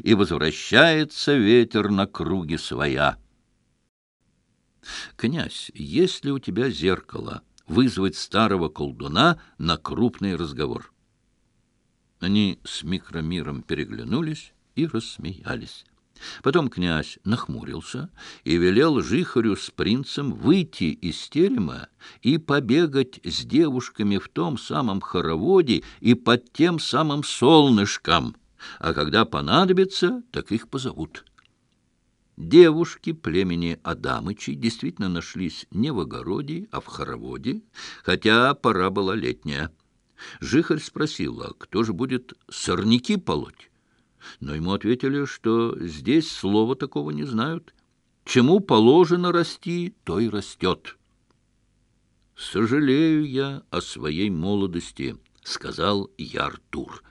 и возвращается ветер на круги своя. «Князь, есть ли у тебя зеркало?» вызвать старого колдуна на крупный разговор. Они с микромиром переглянулись и рассмеялись. Потом князь нахмурился и велел жихарю с принцем выйти из терема и побегать с девушками в том самом хороводе и под тем самым солнышком а когда понадобится, так их позовут. Девушки племени Адамычей действительно нашлись не в огороде, а в хороводе, хотя пора была летняя. Жихарь спросила, кто же будет сорняки полоть? Но ему ответили, что здесь слова такого не знают. Чему положено расти, то и растет. «Сожалею я о своей молодости», — сказал Яртур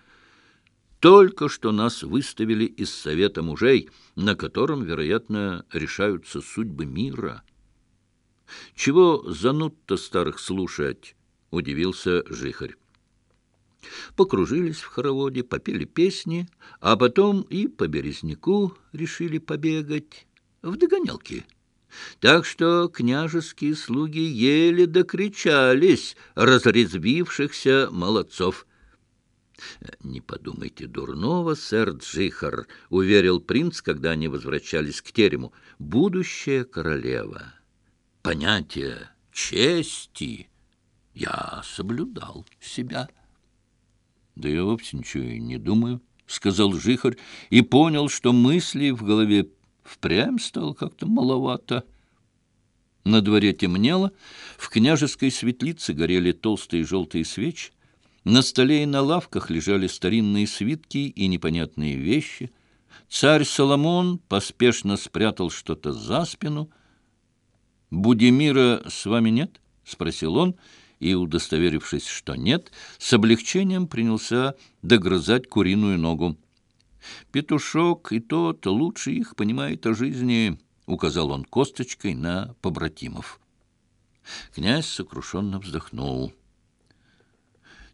только что нас выставили из Совета мужей, на котором, вероятно, решаются судьбы мира. «Чего зануд-то старых слушать?» — удивился Жихарь. Покружились в хороводе, попели песни, а потом и по Березняку решили побегать в догонялки. Так что княжеские слуги еле докричались разрезвившихся молодцов. «Э, не подумайте дурного, сэр Джихар, — уверил принц, когда они возвращались к терему. Будущая королева. Понятие чести я соблюдал себя. Да я вовсе ничего и не думаю, — сказал Джихар и понял, что мысли в голове впрямь стало как-то маловато. На дворе темнело, в княжеской светлице горели толстые желтые свечи. На столе и на лавках лежали старинные свитки и непонятные вещи. Царь Соломон поспешно спрятал что-то за спину. Будемира с вами нет?» — спросил он, и, удостоверившись, что нет, с облегчением принялся догрызать куриную ногу. «Петушок и тот лучше их понимает о жизни», — указал он косточкой на побратимов. Князь сокрушенно вздохнул.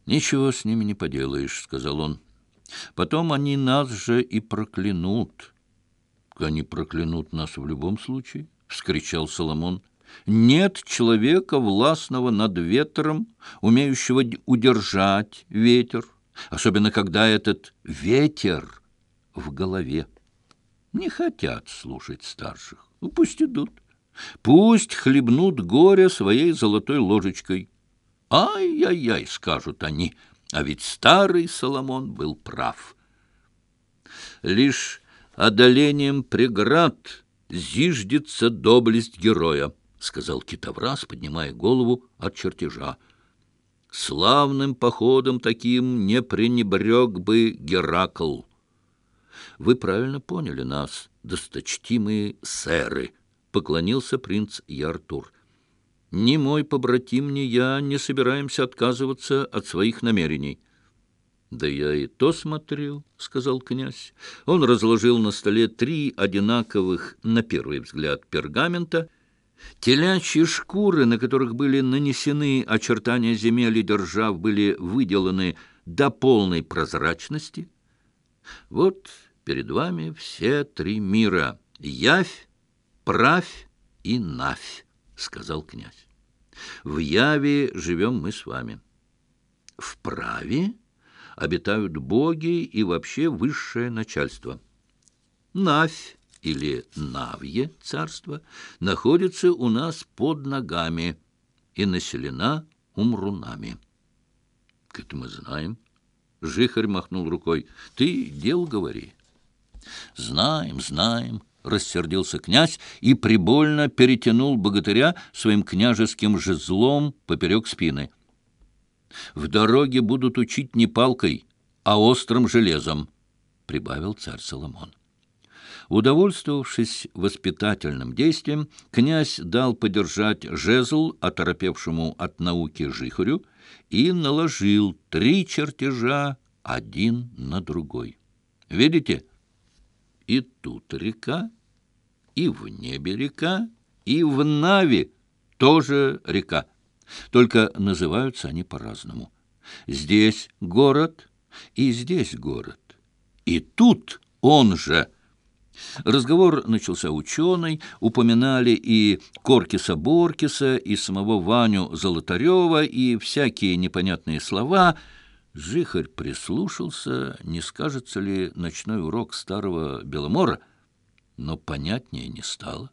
«Ничего с ними не поделаешь», — сказал он. «Потом они нас же и проклянут». «Они проклянут нас в любом случае», — вскричал Соломон. «Нет человека, властного над ветром, умеющего удержать ветер, особенно когда этот ветер в голове. Не хотят слушать старших. Ну, пусть идут. Пусть хлебнут горе своей золотой ложечкой». «Ай-яй-яй!» — скажут они, а ведь старый Соломон был прав. Лишь одолением преград зиждется доблесть героя, — сказал Китоврас, поднимая голову от чертежа. Славным походом таким не пренебрег бы Геракл. Вы правильно поняли нас, досточтимые сэры, — поклонился принц Яртур. ни мой побратим, ни я не собираемся отказываться от своих намерений». «Да я и то смотрел», — сказал князь. Он разложил на столе три одинаковых, на первый взгляд, пергамента, Телячьи шкуры, на которых были нанесены очертания земель и держав, были выделаны до полной прозрачности. Вот перед вами все три мира — явь, правь и навь сказал князь. В Яве живем мы с вами. В праве обитают боги и вообще высшее начальство. Навь или Навье царство находится у нас под ногами и населена умрунами. Это мы знаем. Жихарь махнул рукой. Ты дел говори. Знаем, знаем рассердился князь и прибольно перетянул богатыря своим княжеским жезлом поперек спины. «В дороге будут учить не палкой, а острым железом», — прибавил царь Соломон. Удовольствовавшись воспитательным действием, князь дал подержать жезл оторопевшему от науки жихарю и наложил три чертежа один на другой. «Видите?» И тут река, и в небе река, и в Наве тоже река. Только называются они по-разному. Здесь город, и здесь город, и тут он же. Разговор начался ученый, упоминали и Коркиса Боркиса, и самого Ваню Золотарева, и всякие непонятные слова — Жихарь прислушался, не скажется ли ночной урок старого Беломора, но понятнее не стало.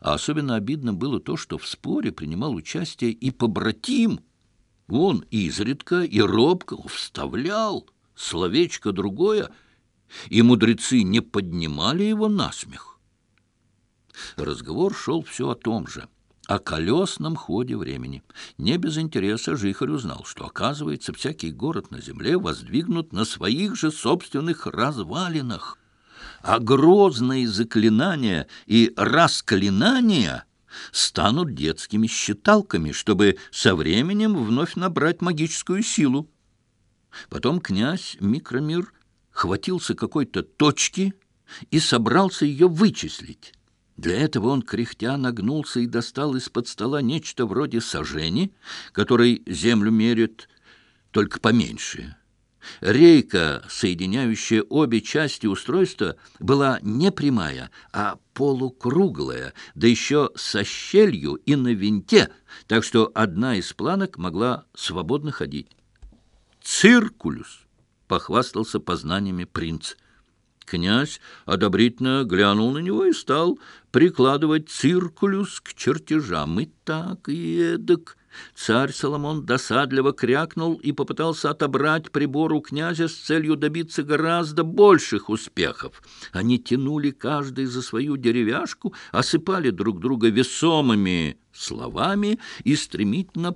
А особенно обидно было то, что в споре принимал участие и побратим. Он изредка и робко вставлял словечко другое, и мудрецы не поднимали его на смех. Разговор шел все о том же, о колесном ходе времени. Не без интереса Жихарь узнал, что, оказывается, всякий город на земле воздвигнут на своих же собственных развалинах. А грозные заклинания и расклинания станут детскими считалками, чтобы со временем вновь набрать магическую силу. Потом князь Микромир хватился какой-то точки и собрался ее вычислить. Для этого он, кряхтя, нагнулся и достал из-под стола нечто вроде сажени, которой землю мерят, только поменьше. Рейка, соединяющая обе части устройства, была не прямая, а полукруглая, да еще со щелью и на винте, так что одна из планок могла свободно ходить. «Циркулюс!» — похвастался познаниями принц. Князь одобрительно глянул на него и стал прикладывать циркулюс к чертежам. И так, и эдак. Царь Соломон досадливо крякнул и попытался отобрать прибор у князя с целью добиться гораздо больших успехов. Они тянули каждый за свою деревяшку, осыпали друг друга весомыми словами и стремительно